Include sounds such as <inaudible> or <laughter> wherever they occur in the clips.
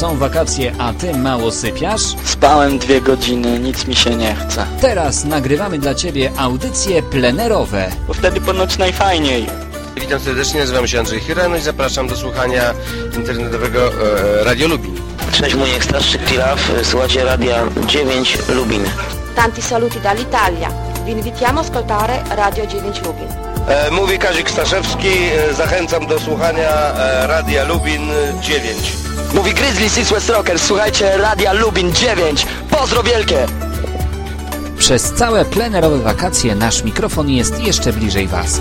Są wakacje, a ty mało sypiasz? Spałem dwie godziny, nic mi się nie chce. Teraz nagrywamy dla ciebie audycje plenerowe. Bo wtedy ponoć najfajniej. Witam serdecznie, nazywam się Andrzej Hirano i zapraszam do słuchania internetowego e, Radio Lubin. Cześć, mój najstarszy Pilaf, słuchajcie Radia 9 Lubin. Tanti saluti dall'Italia. Vi invitiamo a ascoltare Radio 9 Lubin. E, mówi Kazik Staszewski, e, zachęcam do słuchania e, Radia Lubin 9. Mówi Grizzly Six West Rockers, słuchajcie Radia Lubin 9. Pozdro wielkie! Przez całe plenerowe wakacje nasz mikrofon jest jeszcze bliżej Was.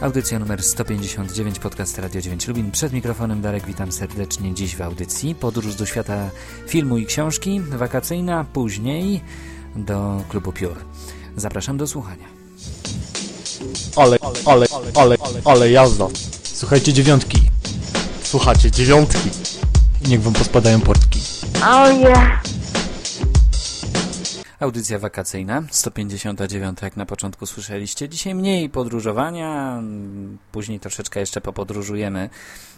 Audycja numer 159, podcast Radio 9 Lubin. Przed mikrofonem Darek, witam serdecznie dziś w audycji. Podróż do świata filmu i książki, wakacyjna, później do klubu Piór. Zapraszam do słuchania. Ale, ale, ale, ale jazda. Słuchajcie dziewiątki. Słuchajcie dziewiątki. I niech wam pospadają portki. Oh yeah. Audycja wakacyjna, 159 jak na początku słyszeliście. Dzisiaj mniej podróżowania, później troszeczkę jeszcze popodróżujemy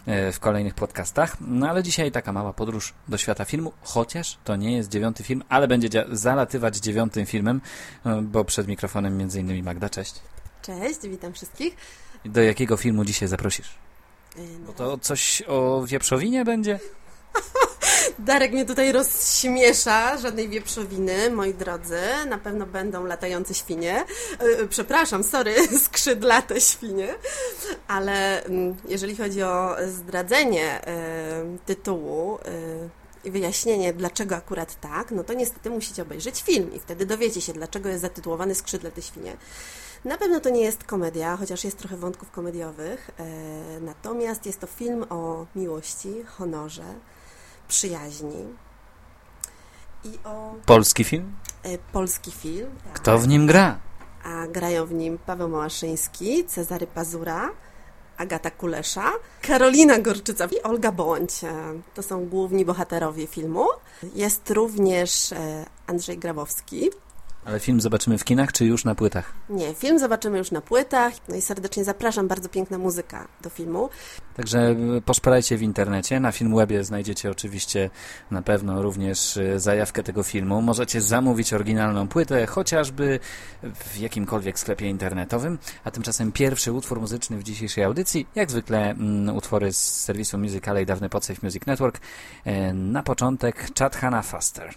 e, w kolejnych podcastach. No ale dzisiaj taka mała podróż do świata filmu, chociaż to nie jest dziewiąty film, ale będzie zalatywać dziewiątym filmem, e, bo przed mikrofonem między innymi Magda, cześć. Cześć, witam wszystkich. Do jakiego filmu dzisiaj zaprosisz? Yy, Bo to coś o wieprzowinie będzie? <laughs> Darek mnie tutaj rozśmiesza, żadnej wieprzowiny, moi drodzy. Na pewno będą latające świnie. Yy, Przepraszam, sorry, <laughs> skrzydlate świnie. Ale mm, jeżeli chodzi o zdradzenie yy, tytułu i wyjaśnienie, dlaczego akurat tak, no to niestety musicie obejrzeć film i wtedy dowiecie się, dlaczego jest zatytułowany Skrzydlate świnie. Na pewno to nie jest komedia, chociaż jest trochę wątków komediowych. E, natomiast jest to film o miłości, honorze, przyjaźni i o Polski film? e, polski film. tak. Kto w nim gra? A grają w nim Paweł Małaszyński, Cezary Pazura, Agata Kulesza, Karolina Gorczyca i Olga Bądź. To są główni bohaterowie filmu. Jest również e, Andrzej Grabowski, Ale film zobaczymy w kinach, czy już na płytach? Nie, film zobaczymy już na płytach. No i serdecznie zapraszam, bardzo piękna muzyka do filmu. Także poszperajcie w internecie. Na Filmwebie znajdziecie oczywiście na pewno również y, zajawkę tego filmu. Możecie zamówić oryginalną płytę, chociażby w jakimkolwiek sklepie internetowym. A tymczasem pierwszy utwór muzyczny w dzisiejszej audycji, jak zwykle mm, utwory z serwisu Musical.ly, dawny Podsafe Music Network. E, Na początek Chad Hanna Faster.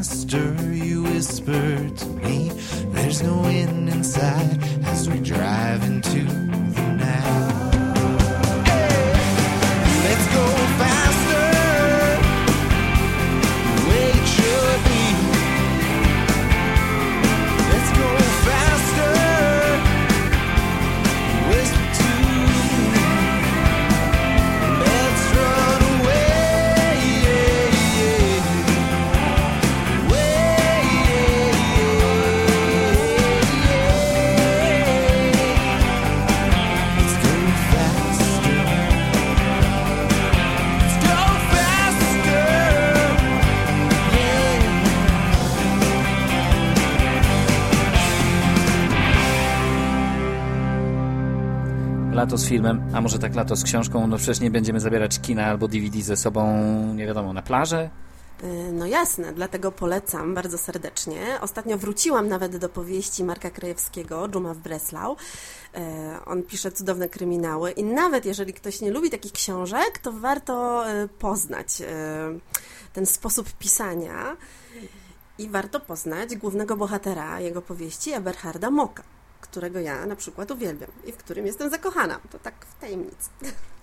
Faster, Lato z filmem, a może tak lato z książką, no przecież nie będziemy zabierać kina albo DVD ze sobą, nie wiadomo, na plażę? Y, No jasne, dlatego polecam bardzo serdecznie. Ostatnio wróciłam nawet do powieści Marka Krajewskiego, Dżuma w Breslau. Y, On pisze cudowne kryminały i nawet jeżeli ktoś nie lubi takich książek, to warto y, poznać ten sposób pisania i warto poznać głównego bohatera jego powieści, Eberharda Moka, którego ja na przykład uwielbiam i w którym jestem zakochana. To tak w tajemnicy.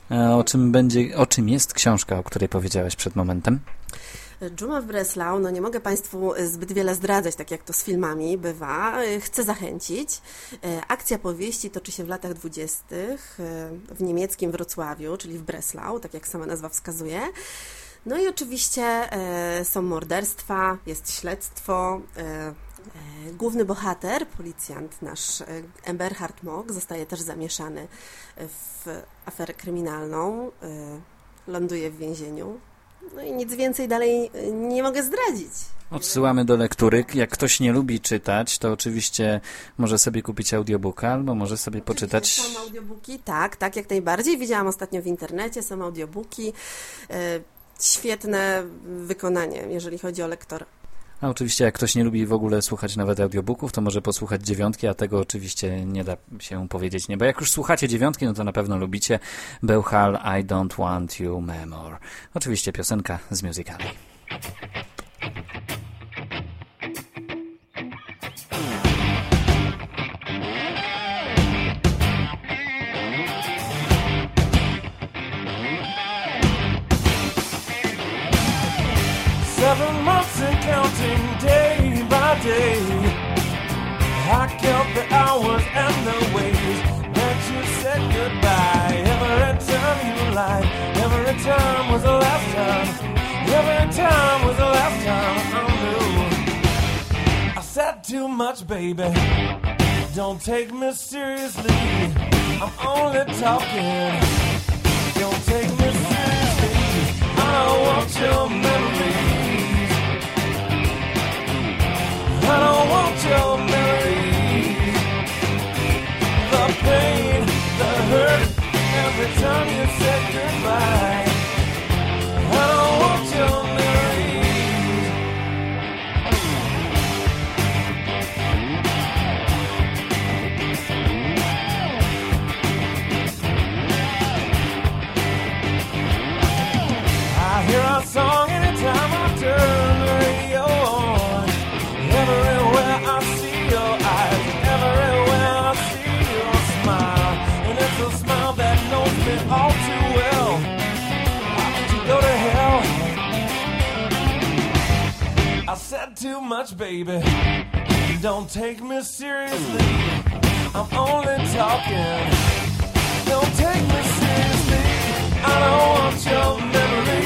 A o czym będzie, o czym jest książka, o której powiedziałeś przed momentem? Dżuma w Breslau, no nie mogę Państwu zbyt wiele zdradzać, tak jak to z filmami bywa. Chcę zachęcić. E, Akcja powieści toczy się w latach dwudziestych e, w niemieckim Wrocławiu, czyli w Breslau, tak jak sama nazwa wskazuje. No i oczywiście e, są morderstwa, jest śledztwo. E, e, Główny bohater, policjant nasz e, Emberhard Mock, zostaje też zamieszany w aferę kryminalną. e, Ląduje w więzieniu. No i nic więcej dalej nie mogę zdradzić. Odsyłamy do lektury. Jak ktoś nie lubi czytać, to oczywiście może sobie kupić audiobooka albo może sobie poczytać. Są audiobooki, tak, tak, jak najbardziej. Widziałam ostatnio w internecie, są audiobooki. E, Świetne wykonanie, jeżeli chodzi o lektora. A oczywiście jak ktoś nie lubi w ogóle słuchać nawet audiobooków, to może posłuchać dziewiątki, a tego oczywiście nie da się powiedzieć nie. Bo jak już słuchacie dziewiątki, no to na pewno lubicie Bełchal I Don't Want You Memor. Oczywiście piosenka z musicali. Was the last time. Every time was the last time I knew. I said too much, baby. Don't take me seriously. I'm only talking. Don't take me seriously. I don't want your memories. I don't want your memories. Much, baby. Don't take me seriously. I'm only talking. Don't take me seriously. I don't want your memories.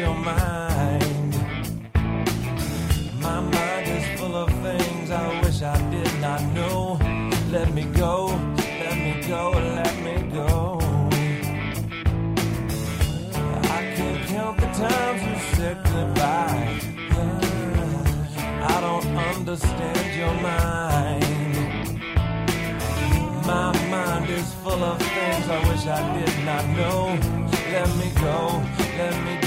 your mind. My mind is full of things I wish I did not know. Let me go, let me go, let me go. I can't count the times you said goodbye. I don't understand your mind. My mind is full of things I wish I did not know. Let me go, let me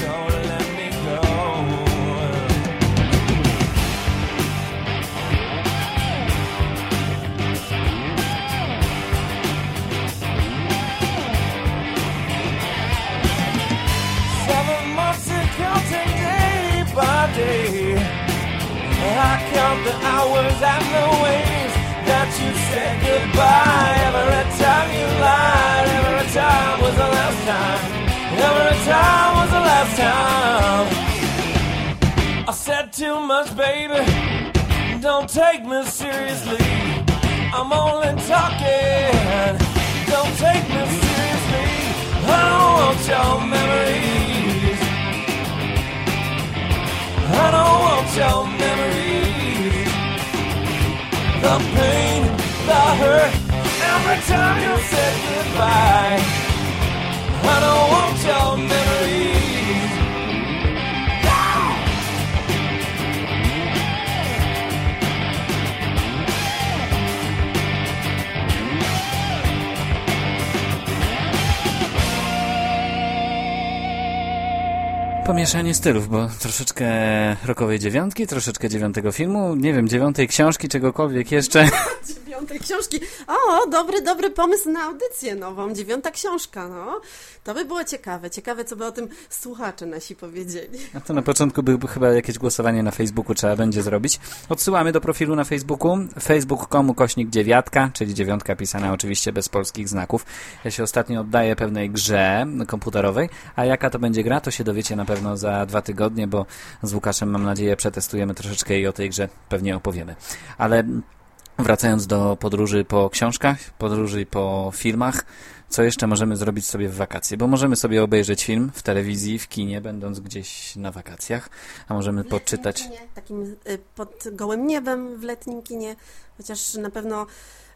Count the hours and the ways that you said goodbye. Every time you lied, every time was the last time. Every time was the last time. I said too much, baby. Don't take me seriously. I'm only talking. Don't take me seriously. I don't want your memories. I don't want your memories. The pain, the hurt, every time you said goodbye. I don't want your memories. Pomieszanie stylów, bo troszeczkę rokowej dziewiątki, troszeczkę dziewiątego filmu, nie wiem, dziewiątej książki, czegokolwiek jeszcze. <laughs> Dziewiątej książki. O, dobry, dobry pomysł na audycję nową. Dziewiąta książka, no. To by było ciekawe. Ciekawe, co by o tym słuchacze nasi powiedzieli. No to na początku by chyba jakieś głosowanie na Facebooku trzeba będzie zrobić. Odsyłamy do profilu na Facebooku. Facebook.com kośnik dziewiatka, czyli dziewiątka pisana oczywiście bez polskich znaków. Ja się ostatnio oddaję pewnej grze komputerowej, a jaka to będzie gra, to się dowiecie na pewno za dwa tygodnie, bo z Łukaszem mam nadzieję przetestujemy troszeczkę i o tej grze pewnie opowiemy. Ale wracając do podróży po książkach, podróży po filmach, co jeszcze możemy zrobić sobie w wakacje? Bo możemy sobie obejrzeć film w telewizji, w kinie, będąc gdzieś na wakacjach, a możemy poczytać. Kinie, takim y, pod gołym niebem w letnim kinie, chociaż na pewno,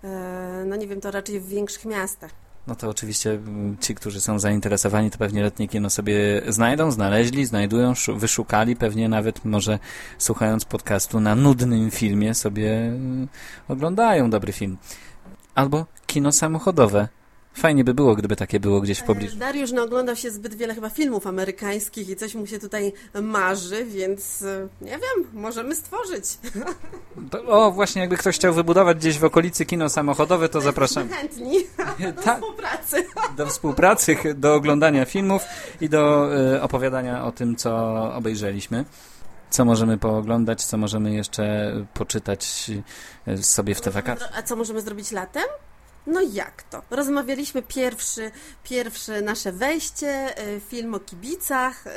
e, no nie wiem, to raczej w większych miastach. No to oczywiście mm, ci, którzy są zainteresowani, to pewnie letnie kino sobie znajdą, znaleźli, znajdują, szu- wyszukali, pewnie nawet może słuchając podcastu na nudnym filmie sobie mm, oglądają dobry film. Albo kino samochodowe. Fajnie by było, gdyby takie było gdzieś w pobliżu. E, Dariusz no, oglądał się zbyt wiele chyba filmów amerykańskich i coś mu się tutaj marzy, więc e, nie wiem, możemy stworzyć. To, o, właśnie jakby ktoś chciał wybudować gdzieś w okolicy kino samochodowe, to zapraszam Chętni do <laughs> Tak. współpracy. do współpracy, do oglądania filmów i do e, opowiadania o tym, co obejrzeliśmy. Co możemy pooglądać, co możemy jeszcze poczytać sobie w te wakacje. A co możemy zrobić latem? No jak to? Rozmawialiśmy pierwszy, pierwsze nasze wejście, y, film o kibicach, y,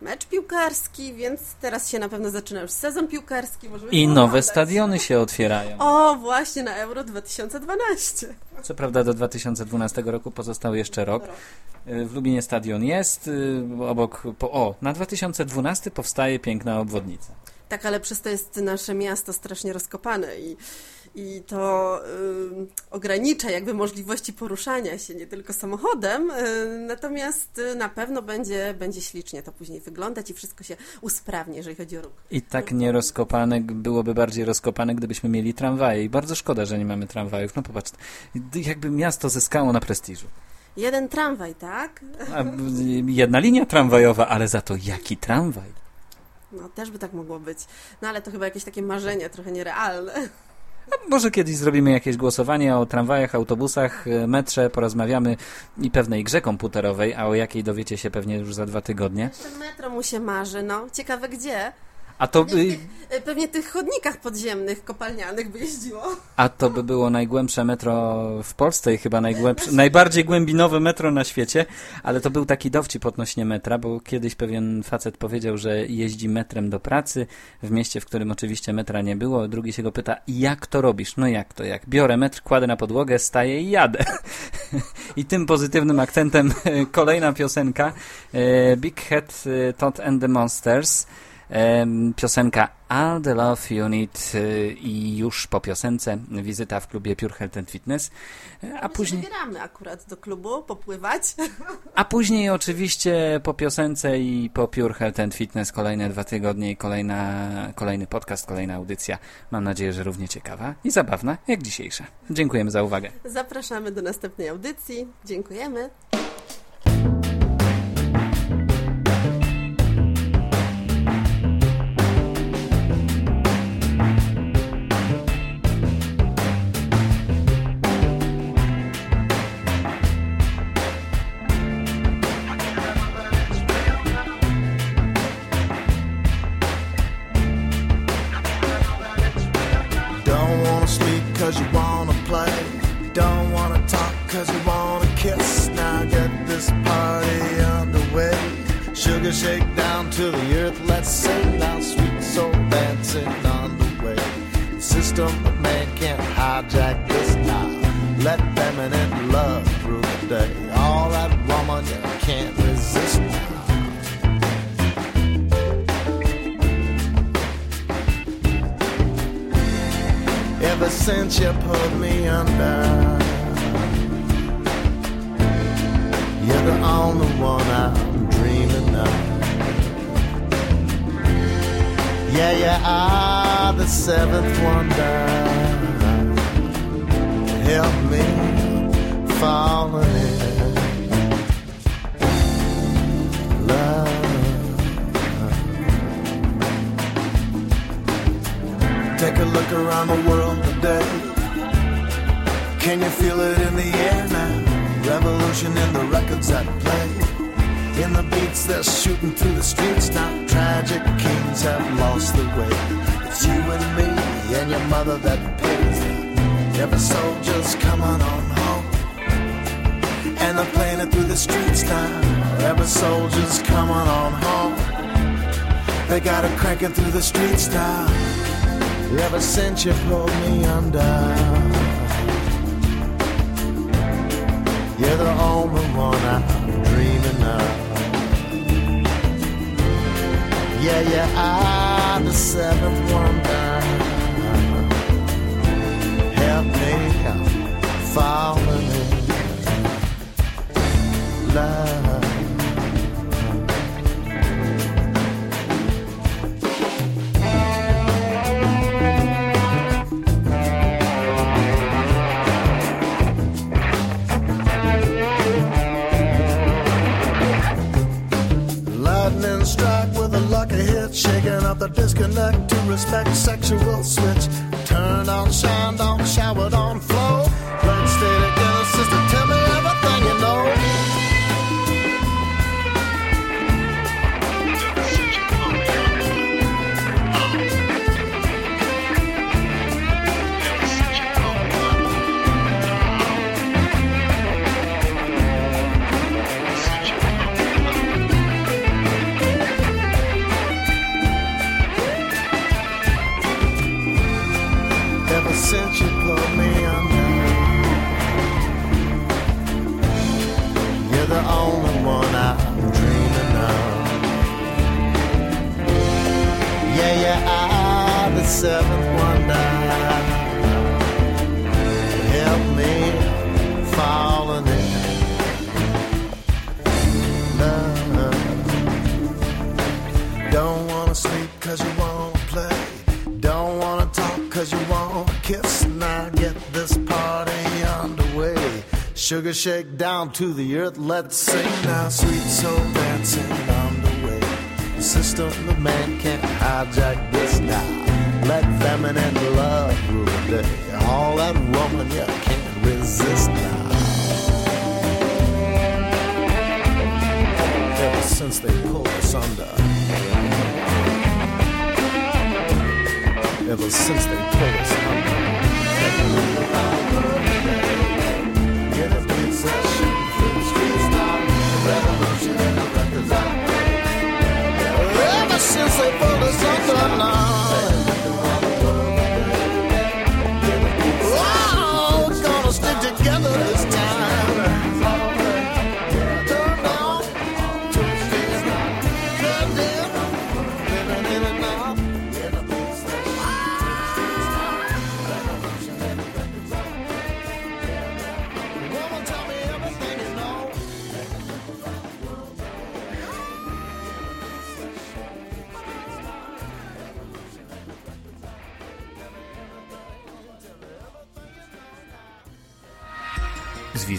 mecz piłkarski, więc teraz się na pewno zaczyna już sezon piłkarski. Możemy I nowe stadiony się otwierają. O, właśnie na Euro 2012. Co prawda do 2012 roku pozostał jeszcze rok. E, W Lubinie stadion jest, obok, po, o, na 2012 powstaje piękna obwodnica. Tak, ale przez to jest nasze miasto strasznie rozkopane i, i to y, ogranicza jakby możliwości poruszania się nie tylko samochodem, y, natomiast y, na pewno będzie, będzie ślicznie to później wyglądać i wszystko się usprawni, jeżeli chodzi o ruch. I tak nie rozkopane, byłoby bardziej rozkopane, gdybyśmy mieli tramwaje. I bardzo szkoda, że nie mamy tramwajów. No popatrz, jakby miasto zyskało na prestiżu. Jeden tramwaj, tak? A, jedna linia tramwajowa, ale za to jaki tramwaj? No, też by tak mogło być. No, ale to chyba jakieś takie marzenie, trochę nierealne. Może kiedyś zrobimy jakieś głosowanie o tramwajach, autobusach, e, metrze, porozmawiamy i pewnej grze komputerowej, a o jakiej dowiecie się pewnie już za dwa tygodnie. Ten metro mu się marzy, no. Ciekawe gdzie. A to, by, Y, Pewnie tych chodnikach podziemnych, kopalnianych by jeździło. a to by było najgłębsze metro w Polsce i chyba najgłębsze, najbardziej głębinowe metro na świecie, ale to był taki dowcip odnośnie metra, bo kiedyś pewien facet powiedział, że jeździ metrem do pracy w mieście, w którym oczywiście metra nie było. Drugi się go pyta, jak to robisz? No jak to, jak? Biorę metr, kładę na podłogę, staję i jadę. I tym pozytywnym akcentem <laughs> kolejna piosenka e, Big Head e, Todd and the Monsters. Piosenka All the Love You Need y, i już po piosence wizyta w klubie Pure Health and Fitness, a My później... wybieramy akurat do klubu popływać. <laughs> A później oczywiście po piosence i po Pure Health and Fitness kolejne dwa tygodnie i kolejna, kolejny podcast, kolejna audycja. Mam nadzieję, że równie ciekawa i zabawna jak dzisiejsza. Dziękujemy za uwagę. Zapraszamy do następnej audycji. Dziękujemy. This now. Let feminine love through the day. All that woman you can't resist now. Ever since you put me under, you're the only one I'm dreaming of. Yeah, you are the seventh wonder. Help me fall in love. Take a look around the world today. Can you feel it in the air now? Revolution in the records that play. In the beats they're shooting through the streets now. Tragic kings have lost the way. It's you and me and your mother that pays. Every soldier's coming on home. And they're playing it through the streets now. Every soldier's coming on home. They got it through the streets now. Ever since you pulled me under, you're the only one I'm dreaming of. Yeah, yeah, I'm the seventh wonder. Help me falling in love. Lightning strike with a lucky hit, shaking up the disconnect to respect sexual switch. Seventh wonder. Help me falling in love. Don't wanna sleep cause you wanna play. Don't wanna talk cause you wanna kiss. Now get this party underway. Sugar shake down to the earth, let's sing now. Sweet soul dancing on the way. System of man can't hijack this now. Let feminine love rule the day. All that woman you can't resist now. Ever since they pulled us under. ever since they pulled us under. Ever since they pulled us under now. Together this time.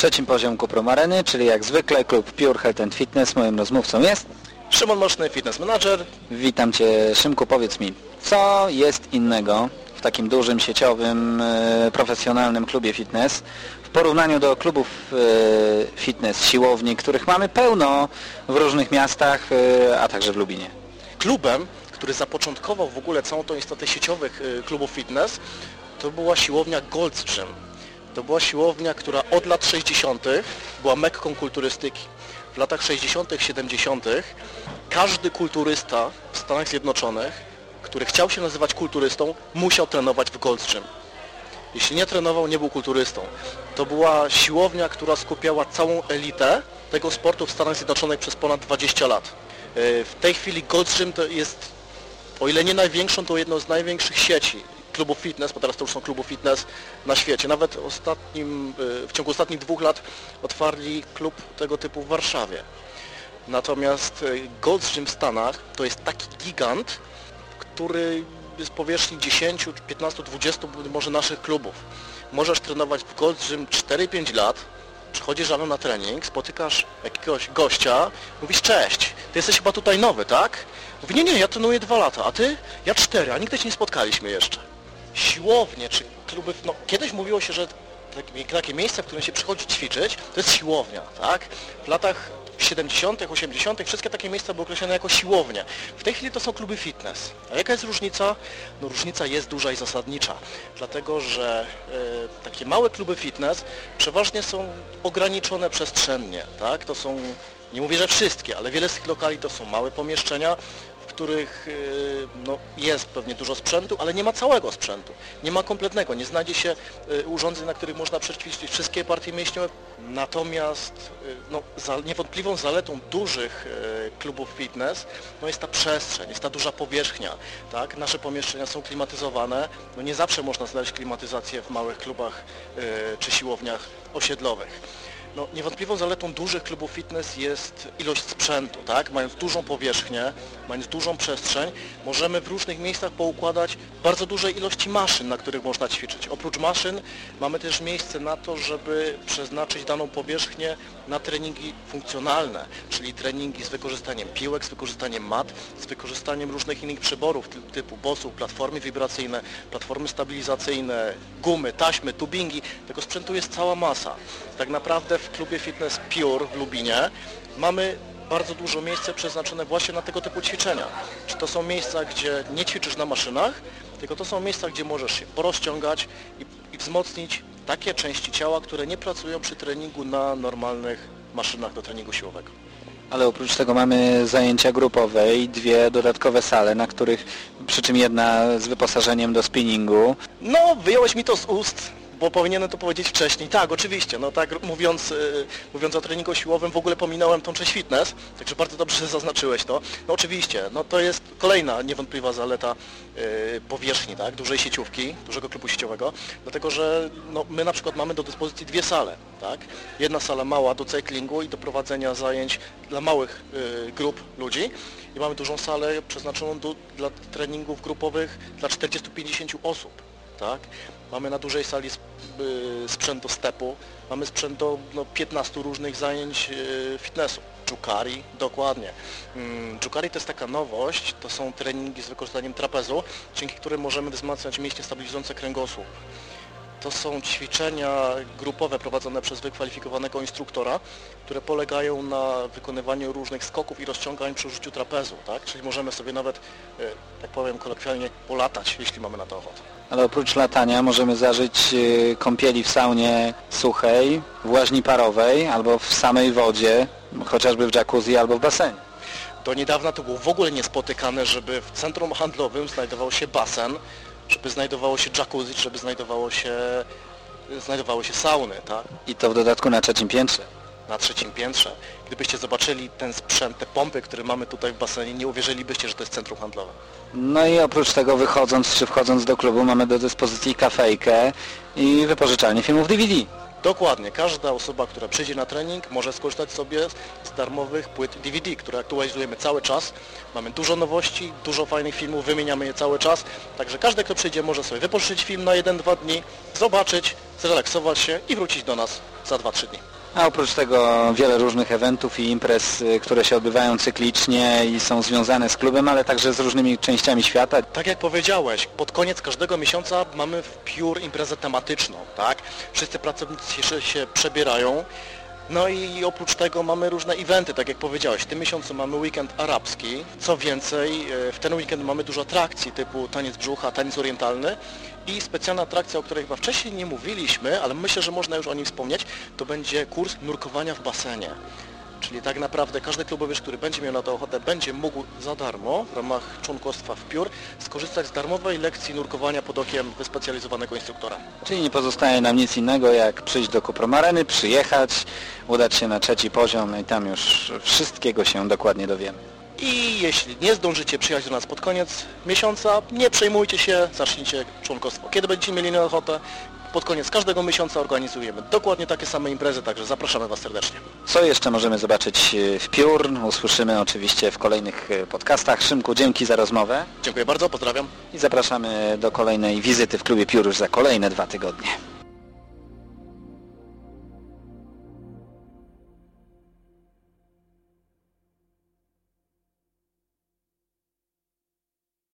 Trzecim poziomku Promareny, czyli jak zwykle klub Pure Health and Fitness. Moim rozmówcą jest Szymon Moszny, fitness manager. Witam Cię Szymku, powiedz mi, co jest innego w takim dużym, sieciowym, e, profesjonalnym klubie fitness w porównaniu do klubów e, fitness, siłowni, których mamy pełno w różnych miastach, e, a także w Lubinie? Klubem, który zapoczątkował w ogóle całą tą istotę sieciowych klubów fitness, to była siłownia Gold's Gym. To była siłownia, która od lat 60. była mekką kulturystyki. W latach 60., 70. każdy kulturysta w Stanach Zjednoczonych, który chciał się nazywać kulturystą, musiał trenować w Gold's Gym. Jeśli nie trenował, nie był kulturystą. To była siłownia, która skupiała całą elitę tego sportu w Stanach Zjednoczonych przez ponad 20 lat. Yy, W tej chwili Gold's Gym to jest, o ile nie największą, to jedną z największych sieci klubów fitness, bo teraz to już są fitness na świecie. Nawet ostatnim, yy, w ciągu ostatnich dwóch lat otwarli klub tego typu w Warszawie. Natomiast yy, Gold's Gym w Stanach to jest taki gigant, który z powierzchni 10, 15, 20 może naszych klubów. Możesz trenować w Gold's Gym 4-5 lat, przychodzisz rano na trening, spotykasz jakiegoś gościa, mówisz cześć, ty jesteś chyba tutaj nowy, tak? Mówi nie, nie, ja trenuję 2 lata, a ty? Ja 4, a nigdy się nie spotkaliśmy jeszcze. Siłownie czy kluby, no kiedyś mówiło się, że takie, takie miejsce, w którym się przychodzi ćwiczyć, to jest siłownia, tak? W latach 70., 80. wszystkie takie miejsca były określone jako siłownie. W tej chwili to są kluby fitness. A jaka jest różnica? No różnica jest duża i zasadnicza, dlatego że e, takie małe kluby fitness przeważnie są ograniczone przestrzennie, tak? To są, nie mówię, że wszystkie, ale wiele z tych lokali to są małe pomieszczenia, których y, no, jest pewnie dużo sprzętu, ale nie ma całego sprzętu. Nie ma kompletnego, nie znajdzie się y, urządzeń, na których można przećwiczyć wszystkie partie mięśniowe. Natomiast y, no, za, niewątpliwą zaletą dużych klubów fitness no, jest ta przestrzeń, jest ta duża powierzchnia. Tak? Nasze pomieszczenia są klimatyzowane. No, nie zawsze można znaleźć klimatyzację w małych klubach czy siłowniach osiedlowych. No, niewątpliwą zaletą dużych klubów fitness jest ilość sprzętu, tak? Mając dużą powierzchnię, mając dużą przestrzeń, możemy w różnych miejscach poukładać bardzo duże ilości maszyn, na których można ćwiczyć. Oprócz maszyn mamy też miejsce na to, żeby przeznaczyć daną powierzchnię na treningi funkcjonalne, czyli treningi z wykorzystaniem piłek, z wykorzystaniem mat, z wykorzystaniem różnych innych przyborów ty- typu bossów, platformy wibracyjne, platformy stabilizacyjne, gumy, taśmy, tubingi. Tego sprzętu jest cała masa. Tak naprawdę w klubie Fitness Pure w Lubinie mamy bardzo dużo miejsca przeznaczone właśnie na tego typu ćwiczenia. Czy to są miejsca, gdzie nie ćwiczysz na maszynach, tylko to są miejsca, gdzie możesz się porozciągać i, i wzmocnić takie części ciała, które nie pracują przy treningu na normalnych maszynach do treningu siłowego. Ale oprócz tego mamy zajęcia grupowe i dwie dodatkowe sale, na których, przy czym jedna z wyposażeniem do spinningu. No, wyjąłeś mi to z ust, bo powinienem to powiedzieć wcześniej. Tak, oczywiście, no tak mówiąc, y, mówiąc o treningu siłowym w ogóle pominąłem tą część fitness, także bardzo dobrze <laughs> zaznaczyłeś to. No oczywiście, no to jest kolejna niewątpliwa zaleta y, powierzchni, tak, dużej sieciówki, dużego klubu sieciowego, dlatego że no, my na przykład mamy do dyspozycji dwie sale, tak. Jedna sala mała do cyklingu i do prowadzenia zajęć dla małych y, grup ludzi i mamy dużą salę przeznaczoną do, dla treningów grupowych dla 40-50 osób tak? Mamy na dużej sali y, sprzęt do stepu, mamy sprzęt do no, 15 różnych zajęć y, fitnessu. Jukari, dokładnie. Mm, Jukari to jest taka nowość, to są treningi z wykorzystaniem trapezu, dzięki którym możemy wzmacniać mięśnie stabilizujące kręgosłup. To są ćwiczenia grupowe prowadzone przez wykwalifikowanego instruktora, które polegają na wykonywaniu różnych skoków i rozciągań przy użyciu trapezu, tak? Czyli możemy sobie nawet, y, tak powiem kolokwialnie, polatać, jeśli mamy na to ochotę. Ale oprócz latania możemy zażyć y, kąpieli w saunie suchej, w łaźni parowej albo w samej wodzie, chociażby w jacuzzi albo w basenie. Do niedawna to było w ogóle niespotykane, żeby w centrum handlowym znajdował się basen, żeby znajdowało się jacuzzi, żeby znajdowało się znajdowały się sauny, tak? I to w dodatku na trzecim piętrze. Na trzecim piętrze. Gdybyście zobaczyli ten sprzęt, te pompy, które mamy tutaj w basenie, nie uwierzylibyście, że to jest centrum handlowe. No i oprócz tego wychodząc czy wchodząc do klubu mamy do dyspozycji kafejkę i wypożyczalnię filmów DVD. Dokładnie, każda osoba, która przyjdzie na trening może skorzystać sobie z darmowych płyt DVD, które aktualizujemy cały czas. Mamy dużo nowości, dużo fajnych filmów, wymieniamy je cały czas, także każdy, kto przyjdzie może sobie wypożyczyć film na 1-2 dni, zobaczyć, zrelaksować się i wrócić do nas za 2-3 dni. A oprócz tego wiele różnych eventów i imprez, y, które się odbywają cyklicznie i są związane z klubem, ale także z różnymi częściami świata. Tak jak powiedziałeś, pod koniec każdego miesiąca mamy w Pure imprezę tematyczną, tak? Wszyscy pracownicy się, przebierają. No i oprócz tego mamy różne eventy, tak jak powiedziałeś. W tym miesiącu mamy weekend arabski. Co więcej, e, w ten weekend mamy dużo atrakcji typu taniec brzucha, taniec orientalny i specjalna atrakcja, o której chyba wcześniej nie mówiliśmy, ale myślę, że można już o nim wspomnieć, to będzie kurs nurkowania w basenie. Czyli tak naprawdę każdy klubowiec, który będzie miał na to ochotę, będzie mógł za darmo w ramach członkostwa w PIUR skorzystać z darmowej lekcji nurkowania pod okiem wyspecjalizowanego instruktora. Czyli nie pozostaje nam nic innego jak przyjść do Kupromareny, przyjechać, udać się na trzeci poziom i tam już wszystkiego się dokładnie dowiemy. I jeśli nie zdążycie przyjechać do nas pod koniec miesiąca, nie przejmujcie się, zacznijcie członkostwo. Kiedy będziecie mieli na ochotę, pod koniec każdego miesiąca organizujemy dokładnie takie same imprezy, także zapraszamy Was serdecznie. Co jeszcze możemy zobaczyć y, w Piór? Usłyszymy oczywiście w kolejnych y, podcastach. Szymku, dzięki za rozmowę Dziękuję bardzo, pozdrawiam. i zapraszamy do kolejnej wizyty w klubie Piór już za kolejne dwa tygodnie.